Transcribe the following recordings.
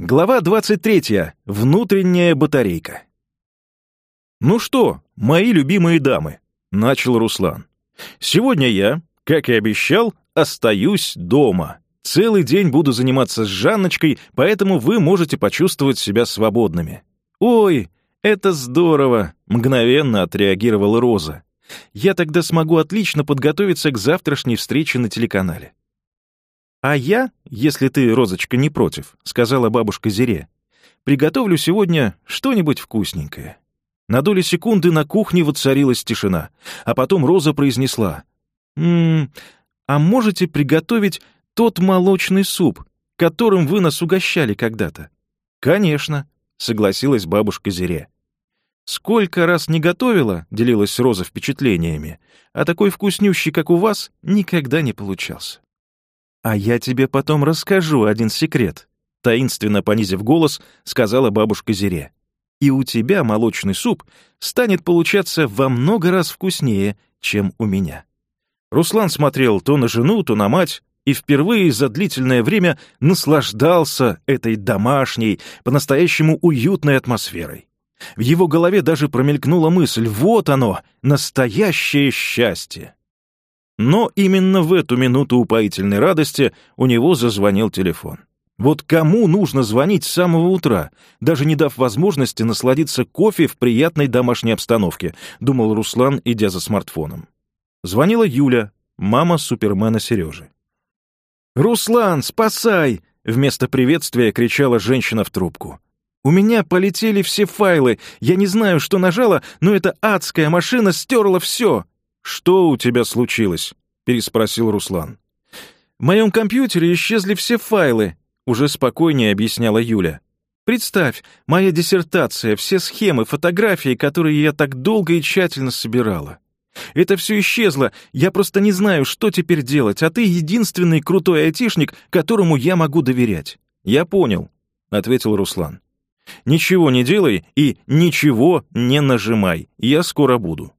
Глава 23. Внутренняя батарейка. «Ну что, мои любимые дамы», — начал Руслан. «Сегодня я, как и обещал, остаюсь дома. Целый день буду заниматься с Жанночкой, поэтому вы можете почувствовать себя свободными». «Ой, это здорово», — мгновенно отреагировала Роза. «Я тогда смогу отлично подготовиться к завтрашней встрече на телеканале». «А я, если ты, Розочка, не против», — сказала бабушка Зире, — «приготовлю сегодня что-нибудь вкусненькое». На доли секунды на кухне воцарилась тишина, а потом Роза произнесла. «М -м, «А можете приготовить тот молочный суп, которым вы нас угощали когда-то?» «Конечно», — согласилась бабушка Зире. «Сколько раз не готовила», — делилась Роза впечатлениями, «а такой вкуснющий, как у вас, никогда не получался». «А я тебе потом расскажу один секрет», — таинственно понизив голос, сказала бабушка Зире. «И у тебя молочный суп станет получаться во много раз вкуснее, чем у меня». Руслан смотрел то на жену, то на мать, и впервые за длительное время наслаждался этой домашней, по-настоящему уютной атмосферой. В его голове даже промелькнула мысль «Вот оно, настоящее счастье!» Но именно в эту минуту упоительной радости у него зазвонил телефон. Вот кому нужно звонить с самого утра, даже не дав возможности насладиться кофе в приятной домашней обстановке, думал Руслан, идя за смартфоном. Звонила Юля, мама супермена Сережи. «Руслан, спасай!» — вместо приветствия кричала женщина в трубку. «У меня полетели все файлы. Я не знаю, что нажала, но эта адская машина стерла все!» «Что у тебя случилось?» — переспросил Руслан. «В моем компьютере исчезли все файлы», — уже спокойнее объясняла Юля. «Представь, моя диссертация, все схемы, фотографии, которые я так долго и тщательно собирала. Это все исчезло, я просто не знаю, что теперь делать, а ты единственный крутой айтишник, которому я могу доверять». «Я понял», — ответил Руслан. «Ничего не делай и ничего не нажимай, я скоро буду».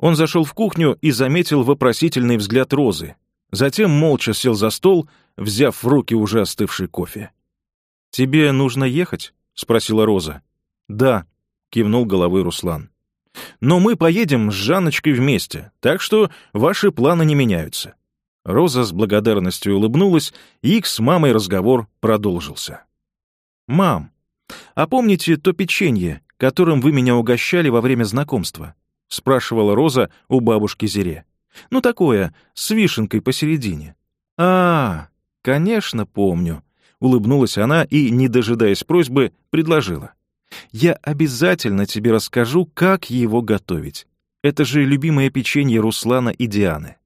Он зашел в кухню и заметил вопросительный взгляд Розы. Затем молча сел за стол, взяв в руки уже остывший кофе. «Тебе нужно ехать?» — спросила Роза. «Да», — кивнул головой Руслан. «Но мы поедем с Жанночкой вместе, так что ваши планы не меняются». Роза с благодарностью улыбнулась, и их с мамой разговор продолжился. «Мам, а помните то печенье, которым вы меня угощали во время знакомства? — спрашивала Роза у бабушки Зире. «Ну такое, с вишенкой посередине». «А, конечно, помню», — улыбнулась она и, не дожидаясь просьбы, предложила. «Я обязательно тебе расскажу, как его готовить. Это же любимое печенье Руслана и Дианы».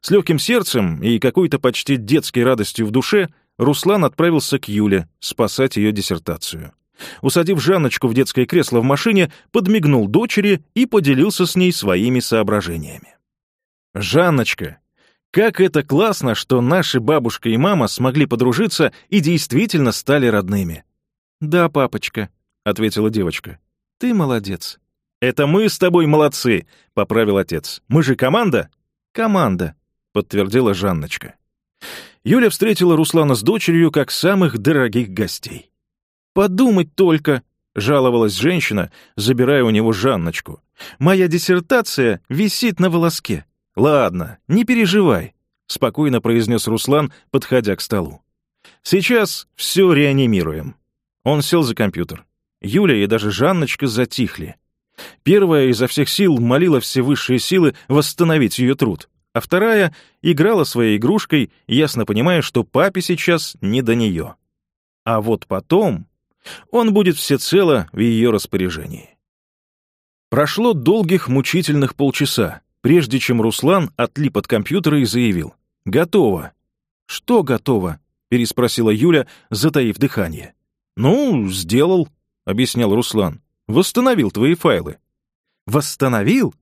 С легким сердцем и какой-то почти детской радостью в душе Руслан отправился к Юле спасать ее диссертацию. Усадив Жанночку в детское кресло в машине, подмигнул дочери и поделился с ней своими соображениями. «Жанночка, как это классно, что наши бабушка и мама смогли подружиться и действительно стали родными!» «Да, папочка», — ответила девочка. «Ты молодец». «Это мы с тобой молодцы», — поправил отец. «Мы же команда?» «Команда», — подтвердила Жанночка. Юля встретила Руслана с дочерью как самых дорогих гостей. «Подумать только!» — жаловалась женщина, забирая у него Жанночку. «Моя диссертация висит на волоске». «Ладно, не переживай», — спокойно произнес Руслан, подходя к столу. «Сейчас все реанимируем». Он сел за компьютер. Юля и даже Жанночка затихли. Первая изо всех сил молила все высшие силы восстановить ее труд, а вторая играла своей игрушкой, ясно понимая, что папе сейчас не до нее. А вот потом он будет всецело в ее распоряжении. Прошло долгих мучительных полчаса, прежде чем Руслан отлип от компьютера и заявил «Готово». «Что готово?» — переспросила Юля, затаив дыхание. «Ну, сделал», — объяснял Руслан. «Восстановил твои файлы». «Восстановил?»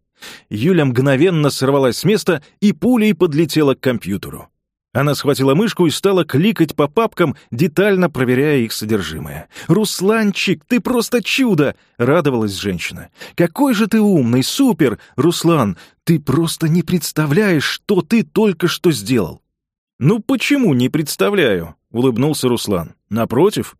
Юля мгновенно сорвалась с места и пулей подлетела к компьютеру. Она схватила мышку и стала кликать по папкам, детально проверяя их содержимое. «Русланчик, ты просто чудо!» — радовалась женщина. «Какой же ты умный, супер! Руслан, ты просто не представляешь, что ты только что сделал!» «Ну почему не представляю?» — улыбнулся Руслан. «Напротив,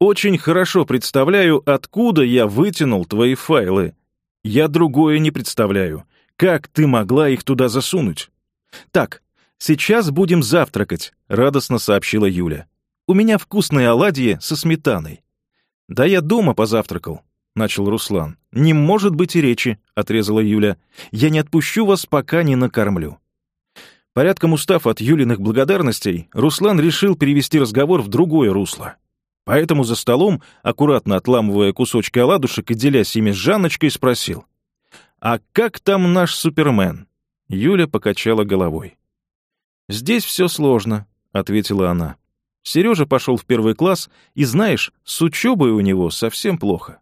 очень хорошо представляю, откуда я вытянул твои файлы. Я другое не представляю. Как ты могла их туда засунуть?» «Так, «Сейчас будем завтракать», — радостно сообщила Юля. «У меня вкусные оладьи со сметаной». «Да я дома позавтракал», — начал Руслан. «Не может быть и речи», — отрезала Юля. «Я не отпущу вас, пока не накормлю». Порядком устав от Юлиных благодарностей, Руслан решил перевести разговор в другое русло. Поэтому за столом, аккуратно отламывая кусочки оладушек и делясь ими с Жанночкой, спросил. «А как там наш Супермен?» Юля покачала головой. «Здесь все сложно», — ответила она. «Сережа пошел в первый класс, и, знаешь, с учебой у него совсем плохо».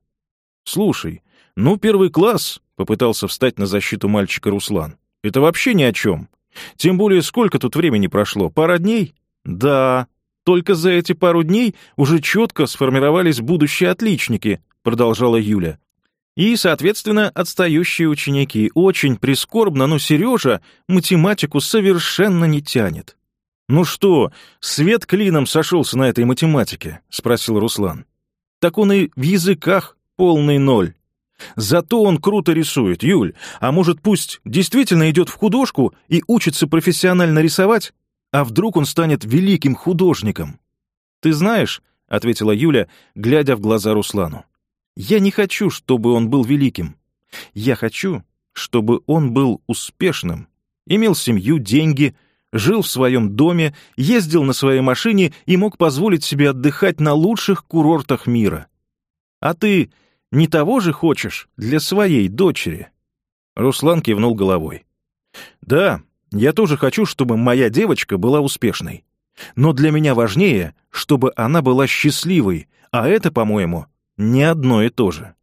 «Слушай, ну, первый класс», — попытался встать на защиту мальчика Руслан. «Это вообще ни о чем. Тем более, сколько тут времени прошло? Пара дней?» «Да, только за эти пару дней уже четко сформировались будущие отличники», — продолжала Юля. И, соответственно, отстающие ученики. Очень прискорбно, но Сережа математику совершенно не тянет. «Ну что, свет клином сошелся на этой математике?» — спросил Руслан. «Так он и в языках полный ноль. Зато он круто рисует, Юль. А может, пусть действительно идет в художку и учится профессионально рисовать? А вдруг он станет великим художником?» «Ты знаешь», — ответила Юля, глядя в глаза Руслану, я не хочу, чтобы он был великим. Я хочу, чтобы он был успешным, имел семью, деньги, жил в своем доме, ездил на своей машине и мог позволить себе отдыхать на лучших курортах мира. А ты не того же хочешь для своей дочери?» Руслан кивнул головой. «Да, я тоже хочу, чтобы моя девочка была успешной. Но для меня важнее, чтобы она была счастливой, а это, по-моему, не одно и то же.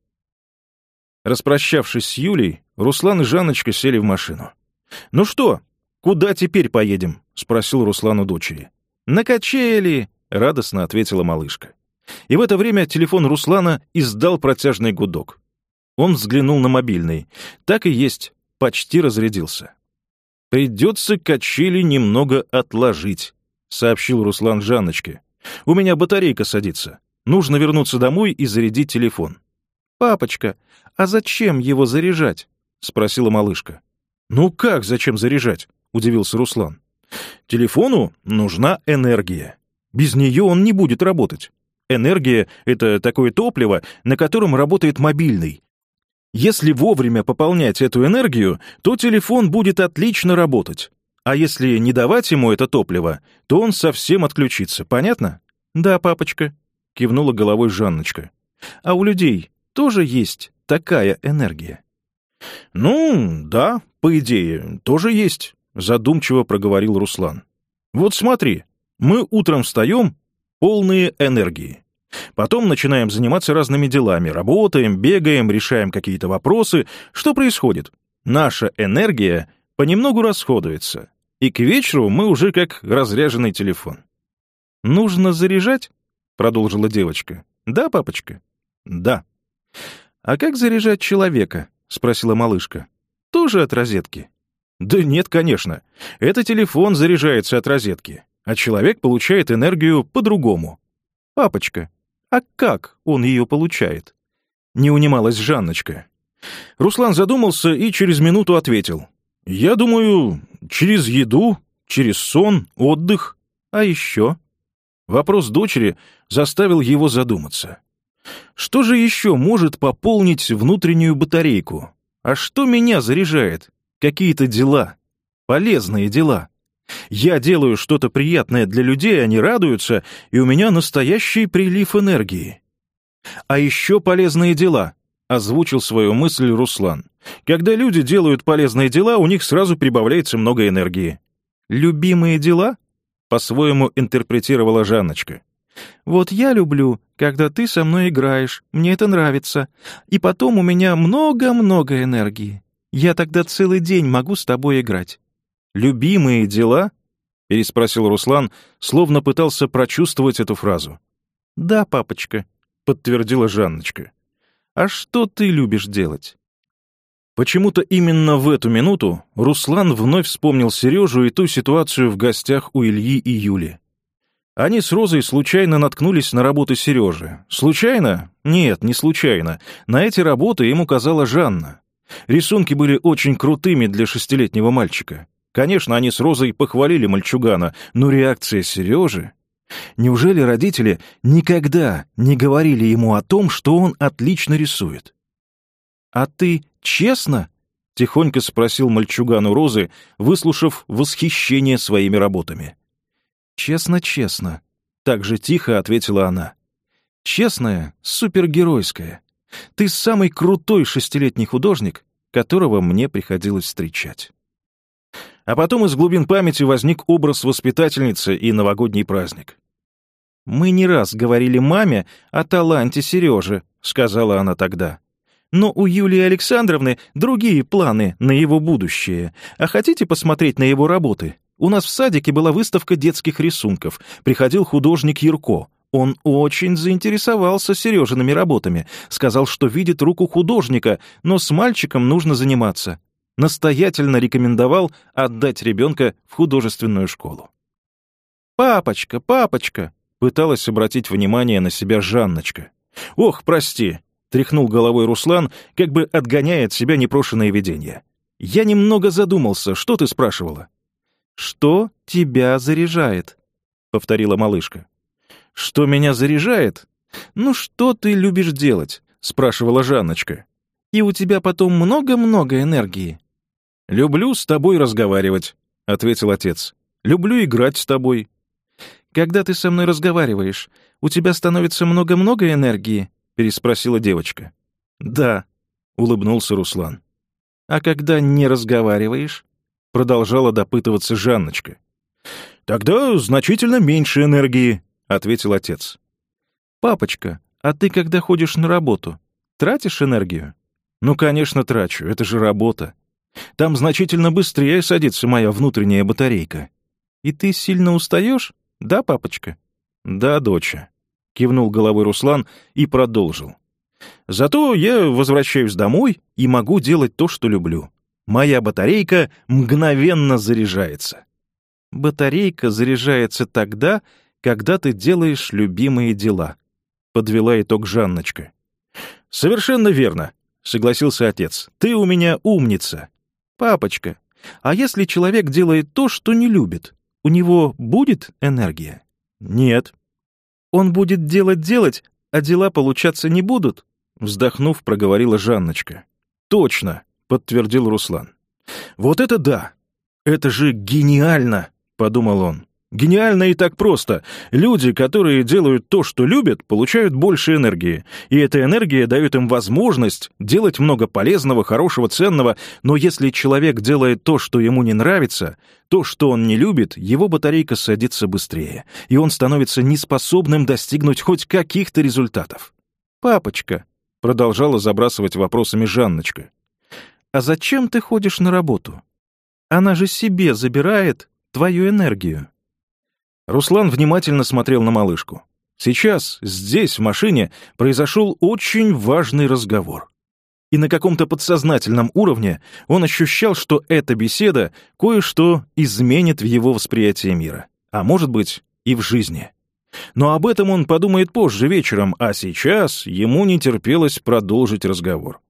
Распрощавшись с Юлей, Руслан и Жаночка сели в машину. «Ну что, куда теперь поедем?» — спросил Руслан у дочери. «На качели!» — радостно ответила малышка. И в это время телефон Руслана издал протяжный гудок. Он взглянул на мобильный. Так и есть, почти разрядился. «Придется качели немного отложить», — сообщил Руслан Жанночке. «У меня батарейка садится. Нужно вернуться домой и зарядить телефон. «Папочка, а зачем его заряжать?» — спросила малышка. «Ну как зачем заряжать?» — удивился Руслан. «Телефону нужна энергия. Без нее он не будет работать. Энергия — это такое топливо, на котором работает мобильный. Если вовремя пополнять эту энергию, то телефон будет отлично работать. А если не давать ему это топливо, то он совсем отключится, понятно? Да, папочка. — кивнула головой Жанночка. «А у людей тоже есть такая энергия?» «Ну, да, по идее, тоже есть», — задумчиво проговорил Руслан. «Вот смотри, мы утром встаем, полные энергии. Потом начинаем заниматься разными делами, работаем, бегаем, решаем какие-то вопросы. Что происходит? Наша энергия понемногу расходуется, и к вечеру мы уже как разряженный телефон. Нужно заряжать? — продолжила девочка. «Да, папочка?» «Да». «А как заряжать человека?» — спросила малышка. «Тоже от розетки?» «Да нет, конечно. Это телефон заряжается от розетки, а человек получает энергию по-другому». «Папочка, а как он ее получает?» Не унималась Жанночка. Руслан задумался и через минуту ответил. «Я думаю, через еду, через сон, отдых. А еще?» Вопрос дочери заставил его задуматься. Что же еще может пополнить внутреннюю батарейку? А что меня заряжает? Какие-то дела. Полезные дела. Я делаю что-то приятное для людей, они радуются, и у меня настоящий прилив энергии. А еще полезные дела, озвучил свою мысль Руслан. Когда люди делают полезные дела, у них сразу прибавляется много энергии. Любимые дела? по-своему интерпретировала Жанночка. «Вот я люблю, когда ты со мной играешь, мне это нравится, и потом у меня много-много энергии. Я тогда целый день могу с тобой играть». «Любимые дела?» — переспросил Руслан, словно пытался прочувствовать эту фразу. «Да, папочка», — подтвердила Жанночка. «А что ты любишь делать?» Почему-то именно в эту минуту Руслан вновь вспомнил Сережу и ту ситуацию в гостях у Ильи и Юли. Они с Розой случайно наткнулись на работы Сережи. Случайно? Нет, не случайно. На эти работы им указала Жанна. Рисунки были очень крутыми для шестилетнего мальчика. Конечно, они с Розой похвалили мальчугана, но реакция Сережи... Неужели родители никогда не говорили ему о том, что он отлично рисует? «А ты «Честно?» — тихонько спросил мальчуган у Розы, выслушав восхищение своими работами. «Честно, честно», — так же тихо ответила она. «Честное, супергеройское. Ты самый крутой шестилетний художник, которого мне приходилось встречать». А потом из глубин памяти возник образ воспитательницы и новогодний праздник. «Мы не раз говорили маме о таланте Сережи», — сказала она тогда но у Юлии Александровны другие планы на его будущее. А хотите посмотреть на его работы? У нас в садике была выставка детских рисунков. Приходил художник Ярко. Он очень заинтересовался Сережиными работами. Сказал, что видит руку художника, но с мальчиком нужно заниматься. Настоятельно рекомендовал отдать ребенка в художественную школу. «Папочка, папочка!» — пыталась обратить внимание на себя Жанночка. «Ох, прости!» Тряхнул головой Руслан, как бы отгоняя от себя непрошенное видение. «Я немного задумался, что ты спрашивала?» «Что тебя заряжает?» — повторила малышка. «Что меня заряжает? Ну что ты любишь делать?» — спрашивала Жанночка. «И у тебя потом много-много энергии». «Люблю с тобой разговаривать», — ответил отец. «Люблю играть с тобой». «Когда ты со мной разговариваешь, у тебя становится много-много энергии?» — переспросила девочка. «Да», — улыбнулся Руслан. «А когда не разговариваешь?» — продолжала допытываться Жанночка. «Тогда значительно меньше энергии», — ответил отец. «Папочка, а ты когда ходишь на работу, тратишь энергию?» «Ну, конечно, трачу, это же работа. Там значительно быстрее садится моя внутренняя батарейка». «И ты сильно устаешь? Да, папочка?» «Да, доча». — кивнул головой Руслан и продолжил. «Зато я возвращаюсь домой и могу делать то, что люблю. Моя батарейка мгновенно заряжается». «Батарейка заряжается тогда, когда ты делаешь любимые дела», — подвела итог Жанночка. «Совершенно верно», — согласился отец. «Ты у меня умница». «Папочка, а если человек делает то, что не любит, у него будет энергия?» «Нет», он будет делать-делать, а дела получаться не будут», — вздохнув, проговорила Жанночка. «Точно», — подтвердил Руслан. «Вот это да! Это же гениально!» — подумал он. Гениально и так просто. Люди, которые делают то, что любят, получают больше энергии. И эта энергия дает им возможность делать много полезного, хорошего, ценного. Но если человек делает то, что ему не нравится, то, что он не любит, его батарейка садится быстрее, и он становится неспособным достигнуть хоть каких-то результатов. «Папочка», — продолжала забрасывать вопросами Жанночка, «а зачем ты ходишь на работу? Она же себе забирает твою энергию». Руслан внимательно смотрел на малышку. Сейчас, здесь, в машине, произошел очень важный разговор. И на каком-то подсознательном уровне он ощущал, что эта беседа кое-что изменит в его восприятии мира, а может быть и в жизни. Но об этом он подумает позже вечером, а сейчас ему не терпелось продолжить разговор.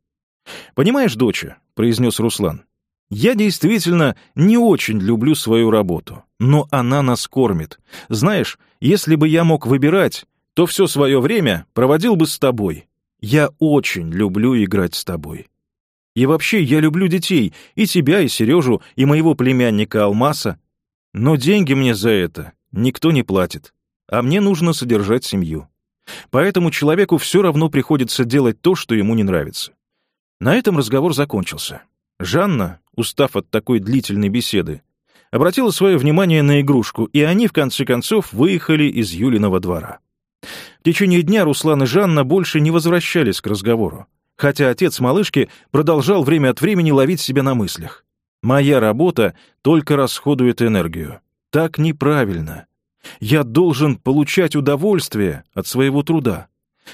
«Понимаешь, доча», — произнес Руслан, я действительно не очень люблю свою работу, но она нас кормит. Знаешь, если бы я мог выбирать, то все свое время проводил бы с тобой. Я очень люблю играть с тобой. И вообще, я люблю детей, и тебя, и Сережу, и моего племянника Алмаса. Но деньги мне за это никто не платит, а мне нужно содержать семью. Поэтому человеку все равно приходится делать то, что ему не нравится. На этом разговор закончился. Жанна, устав от такой длительной беседы, обратила свое внимание на игрушку, и они, в конце концов, выехали из Юлиного двора. В течение дня Руслан и Жанна больше не возвращались к разговору, хотя отец малышки продолжал время от времени ловить себя на мыслях. «Моя работа только расходует энергию. Так неправильно. Я должен получать удовольствие от своего труда.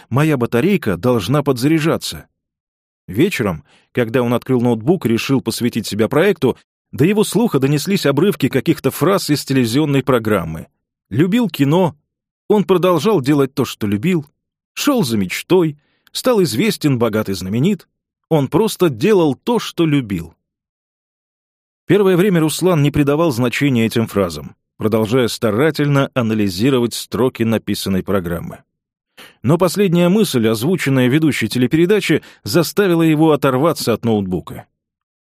Моя батарейка должна подзаряжаться. Вечером, когда он открыл ноутбук и решил посвятить себя проекту, до его слуха донеслись обрывки каких-то фраз из телевизионной программы. «Любил кино», «Он продолжал делать то, что любил», «Шел за мечтой», «Стал известен, богат и знаменит», «Он просто делал то, что любил». Первое время Руслан не придавал значения этим фразам, продолжая старательно анализировать строки написанной программы. Но последняя мысль, озвученная ведущей телепередачи, заставила его оторваться от ноутбука.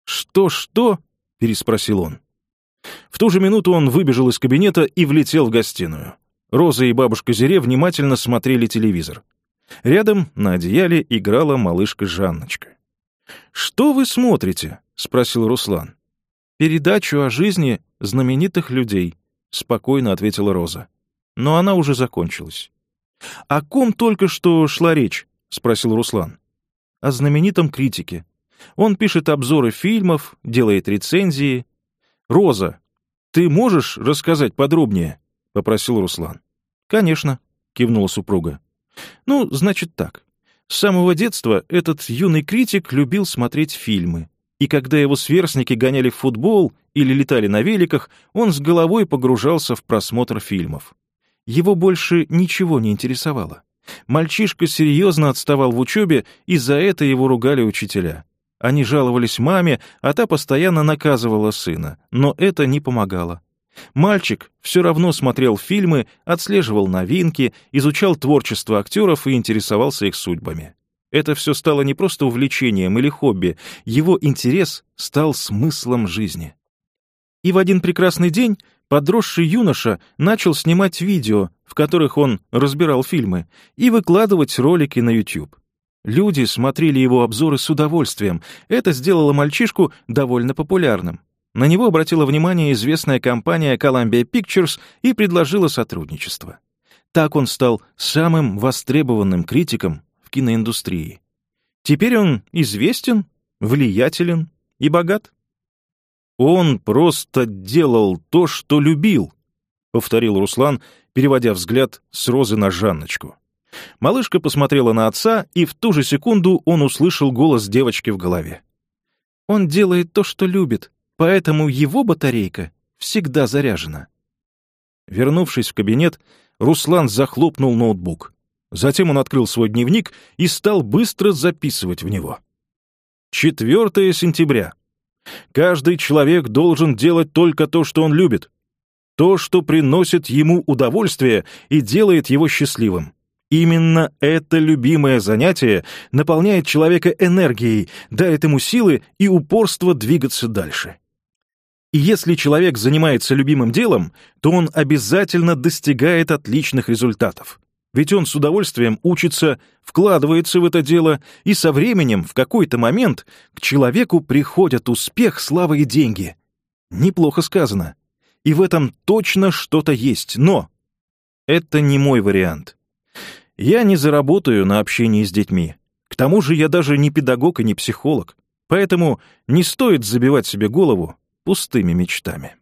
«Что-что?» — переспросил он. В ту же минуту он выбежал из кабинета и влетел в гостиную. Роза и бабушка Зире внимательно смотрели телевизор. Рядом на одеяле играла малышка Жанночка. «Что вы смотрите?» — спросил Руслан. «Передачу о жизни знаменитых людей», — спокойно ответила Роза. Но она уже закончилась. «О ком только что шла речь?» — спросил Руслан. «О знаменитом критике. Он пишет обзоры фильмов, делает рецензии. Роза, ты можешь рассказать подробнее?» — попросил Руслан. «Конечно», — кивнула супруга. «Ну, значит так. С самого детства этот юный критик любил смотреть фильмы. И когда его сверстники гоняли в футбол или летали на великах, он с головой погружался в просмотр фильмов. Его больше ничего не интересовало. Мальчишка серьезно отставал в учебе, и за это его ругали учителя. Они жаловались маме, а та постоянно наказывала сына, но это не помогало. Мальчик все равно смотрел фильмы, отслеживал новинки, изучал творчество актеров и интересовался их судьбами. Это все стало не просто увлечением или хобби, его интерес стал смыслом жизни. И в один прекрасный день подросший юноша начал снимать видео, в которых он разбирал фильмы, и выкладывать ролики на YouTube. Люди смотрели его обзоры с удовольствием. Это сделало мальчишку довольно популярным. На него обратила внимание известная компания Columbia Pictures и предложила сотрудничество. Так он стал самым востребованным критиком в киноиндустрии. Теперь он известен, влиятелен и богат. Он просто делал то, что любил, — повторил Руслан, переводя взгляд с Розы на Жанночку. Малышка посмотрела на отца, и в ту же секунду он услышал голос девочки в голове. «Он делает то, что любит, поэтому его батарейка всегда заряжена». Вернувшись в кабинет, Руслан захлопнул ноутбук. Затем он открыл свой дневник и стал быстро записывать в него. 4 сентября. Каждый человек должен делать только то, что он любит, то, что приносит ему удовольствие и делает его счастливым. Именно это любимое занятие наполняет человека энергией, дает ему силы и упорство двигаться дальше. И если человек занимается любимым делом, то он обязательно достигает отличных результатов. Ведь он с удовольствием учится, вкладывается в это дело, и со временем, в какой-то момент, к человеку приходят успех, слава и деньги. Неплохо сказано. И в этом точно что-то есть, но... Это не мой вариант. Я не заработаю на общении с детьми. К тому же я даже не педагог и не психолог. Поэтому не стоит забивать себе голову пустыми мечтами.